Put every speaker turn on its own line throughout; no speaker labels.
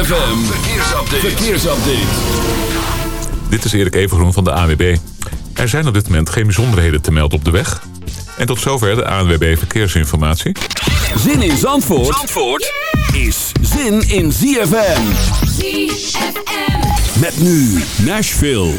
ZFM, verkeersupdate. verkeersupdate.
Dit is Erik Evengroen van de AWB. Er zijn op dit moment geen bijzonderheden te melden op de weg. En tot zover de ANWB Verkeersinformatie.
Zin in Zandvoort, Zandvoort is zin in ZFM.
ZFM.
Met nu Nashville.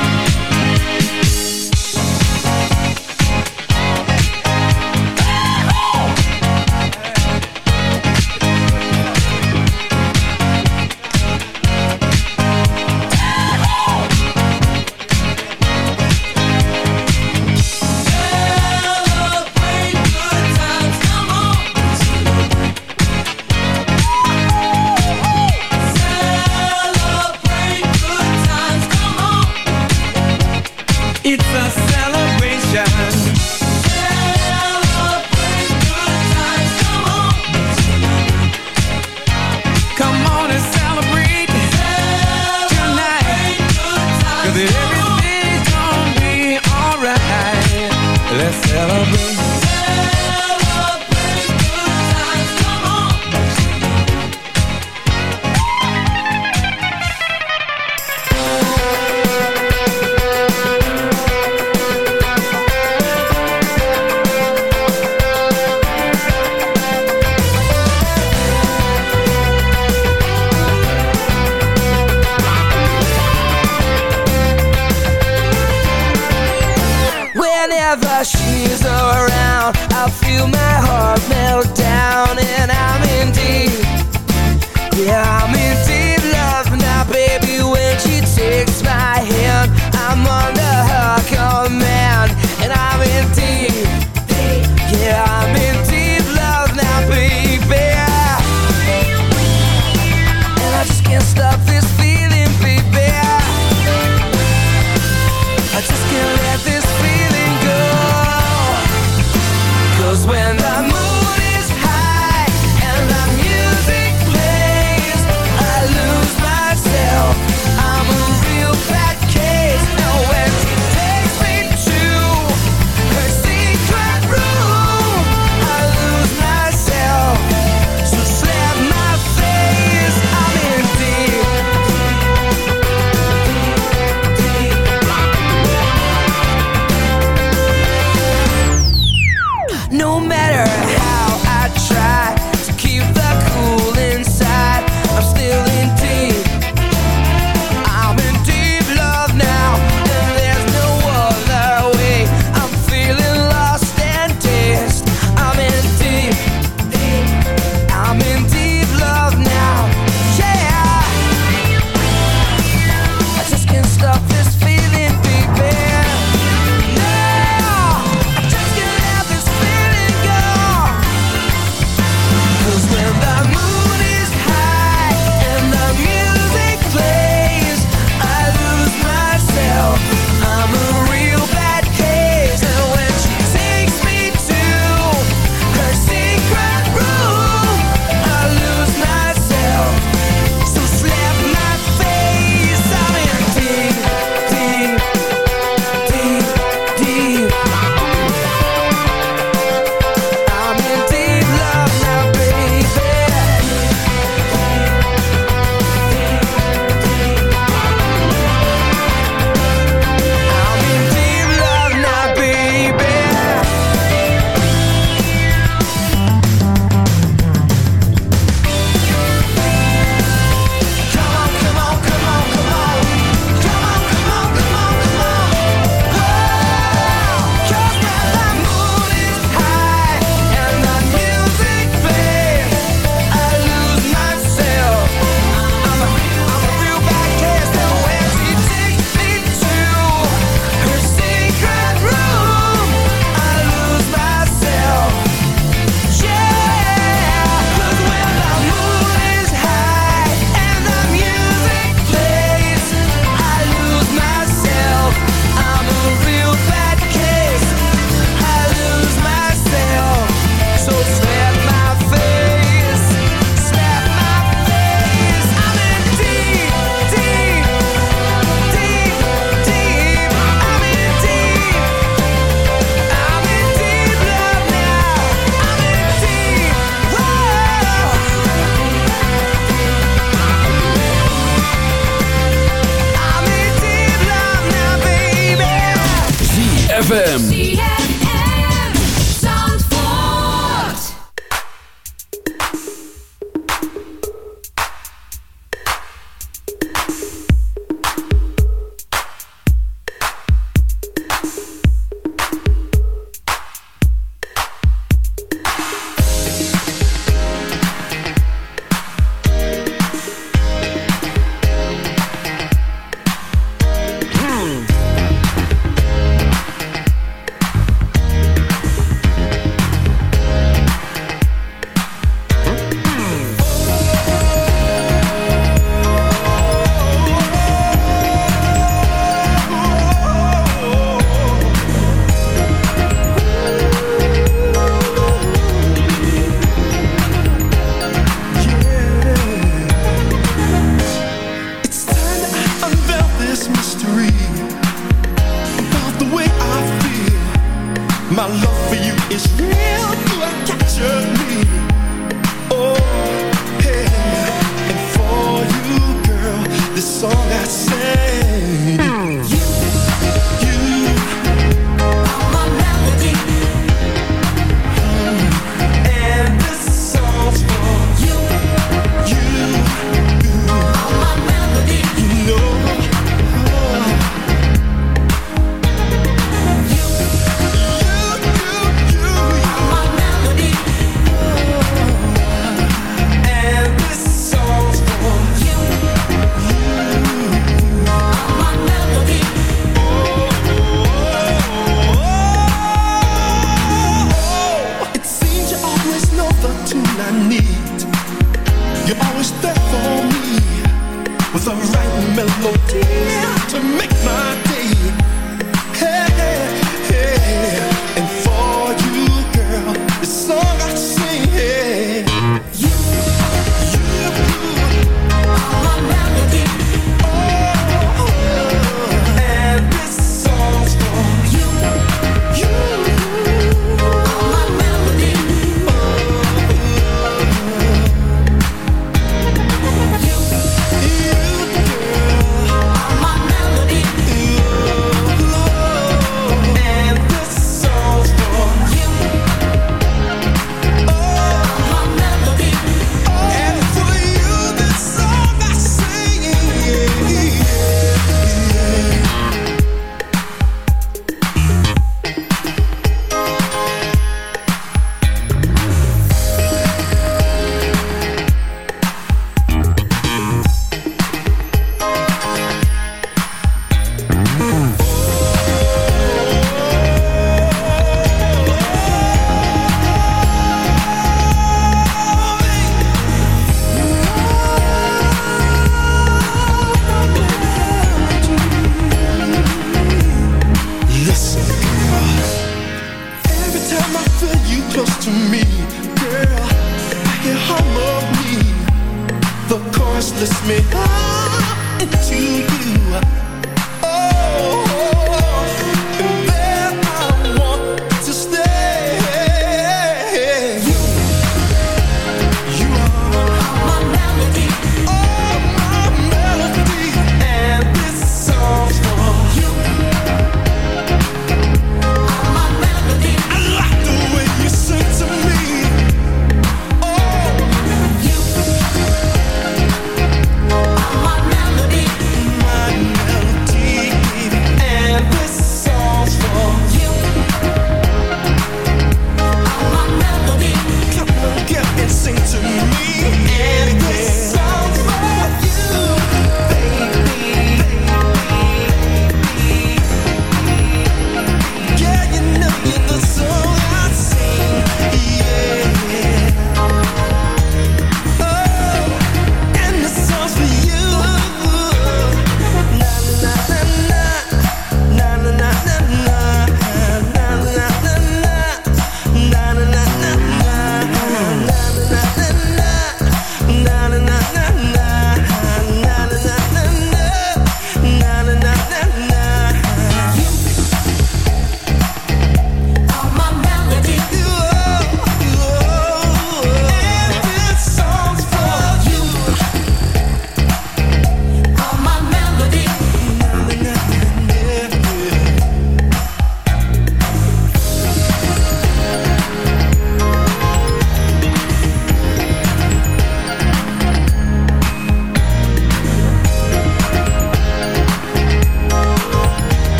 Whenever she's around, I feel my heart melt down, and I'm in deep. Yeah, I'm in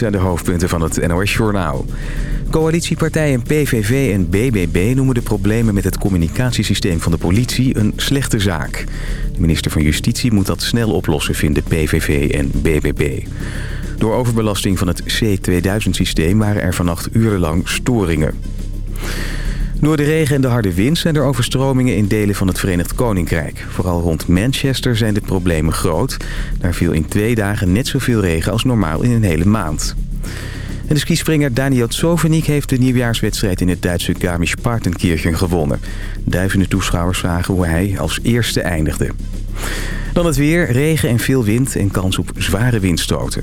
zijn de hoofdpunten van het NOS Journaal. Coalitiepartijen PVV en BBB noemen de problemen met het communicatiesysteem van de politie een slechte zaak. De minister van Justitie moet dat snel oplossen, vinden PVV en BBB. Door overbelasting van het C2000-systeem waren er vannacht urenlang storingen. Door de regen en de harde wind zijn er overstromingen in delen van het Verenigd Koninkrijk. Vooral rond Manchester zijn de problemen groot. Daar viel in twee dagen net zoveel regen als normaal in een hele maand. En de skispringer Daniel Tsovenik heeft de nieuwjaarswedstrijd in het Duitse Garmisch-Partenkirchen gewonnen. Duizenden toeschouwers vragen hoe hij als eerste eindigde. Dan het weer, regen en veel wind en kans op zware windstoten.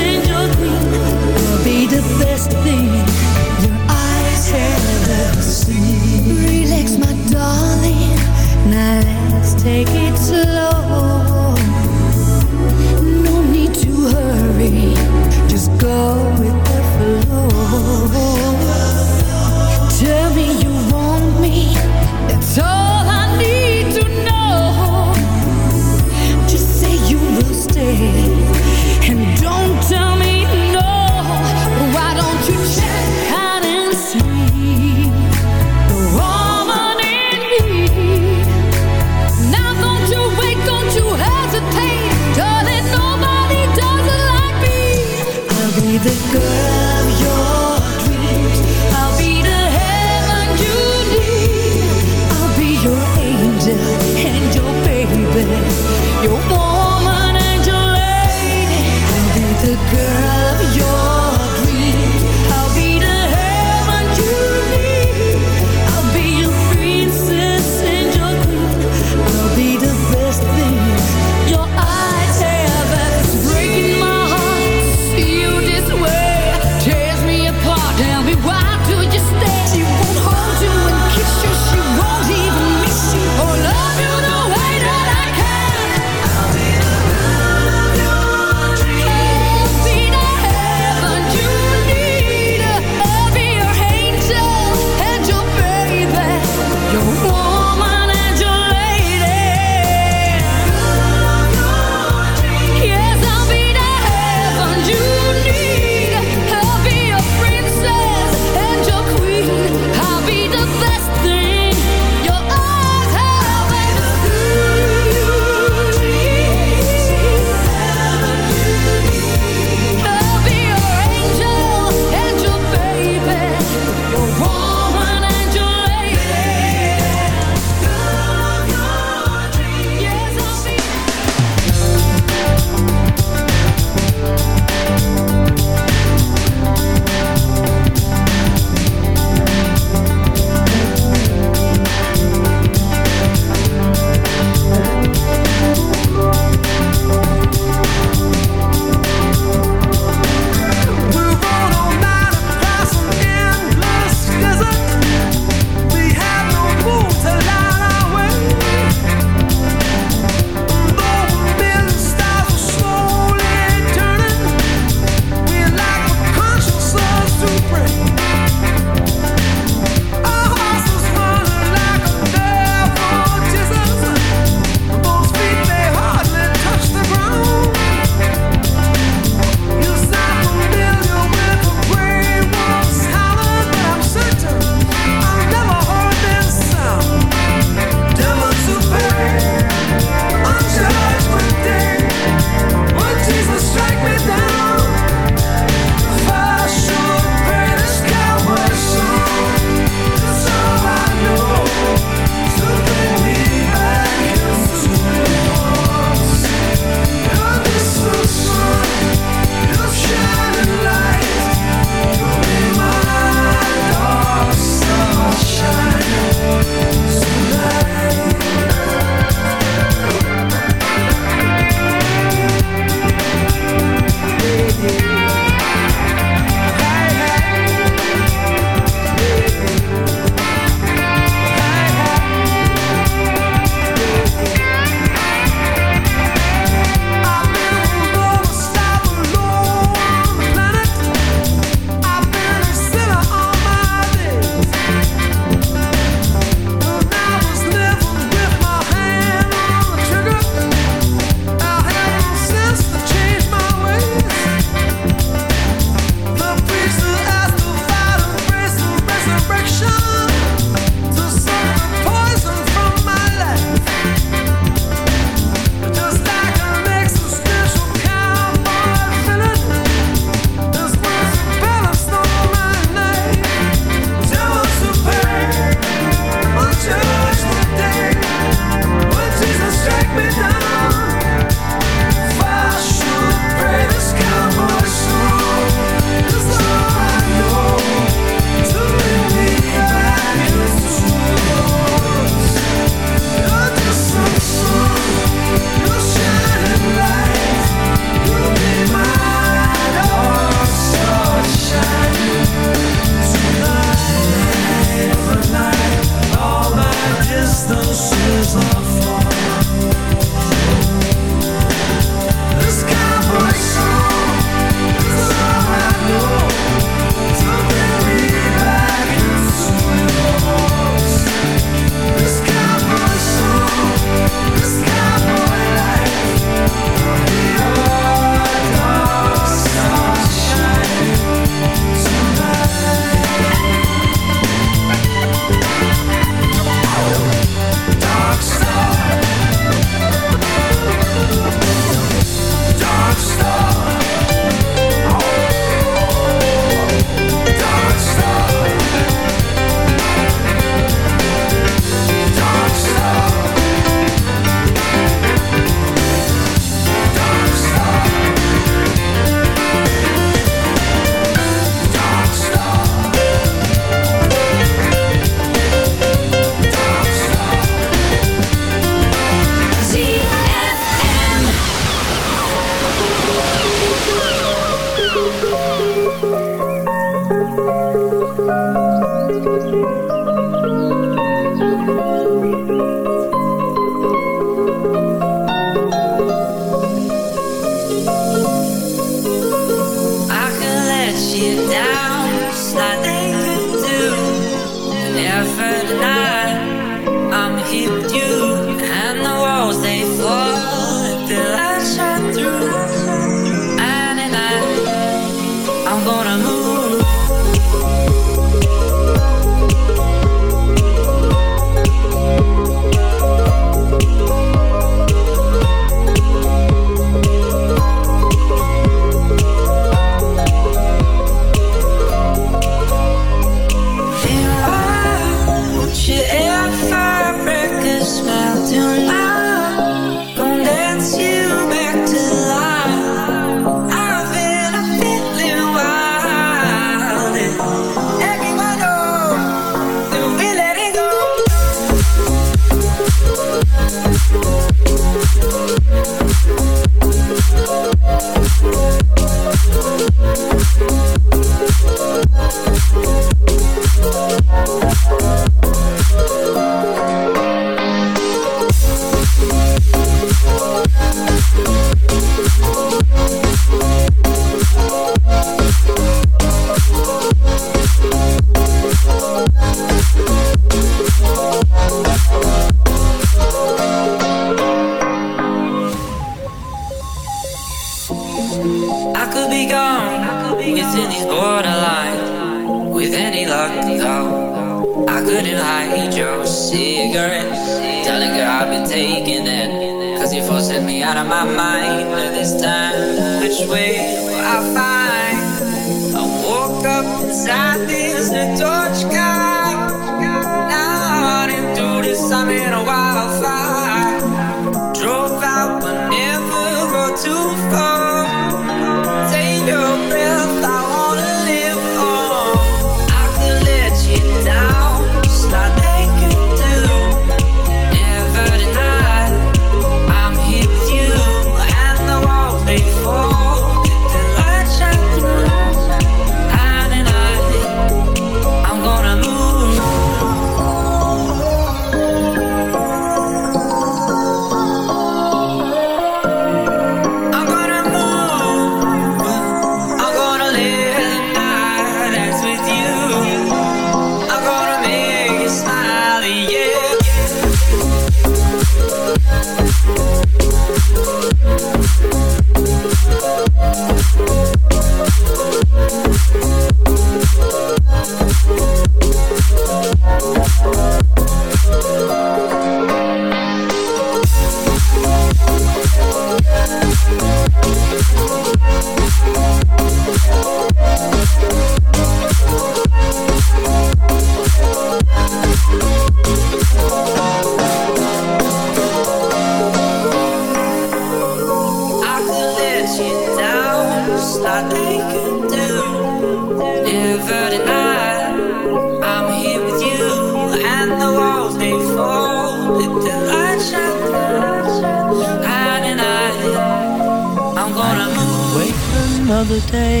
another day.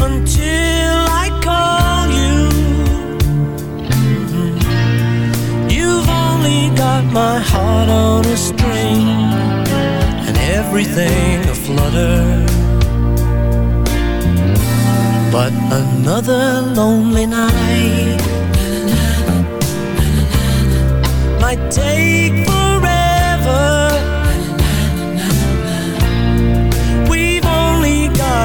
Until I call you, mm-hmm. you've only got my heart on a string and everything a flutter. But another lonely night might take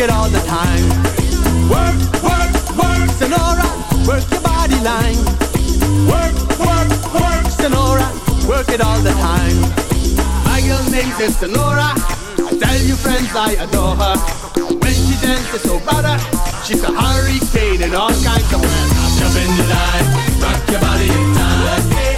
it all the time. Work, work, work, Sonora, work your body line. Work, work, work, Sonora, work it all the time. My girl name is Sonora. Tell your friends I adore her. When she dances oh, so better, she's a hurricane in all kinds of weather. Jump in the line, rock your body in time.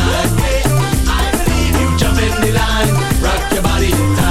Line, rock your body time.